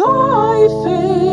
thy face.